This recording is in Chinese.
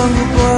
如不过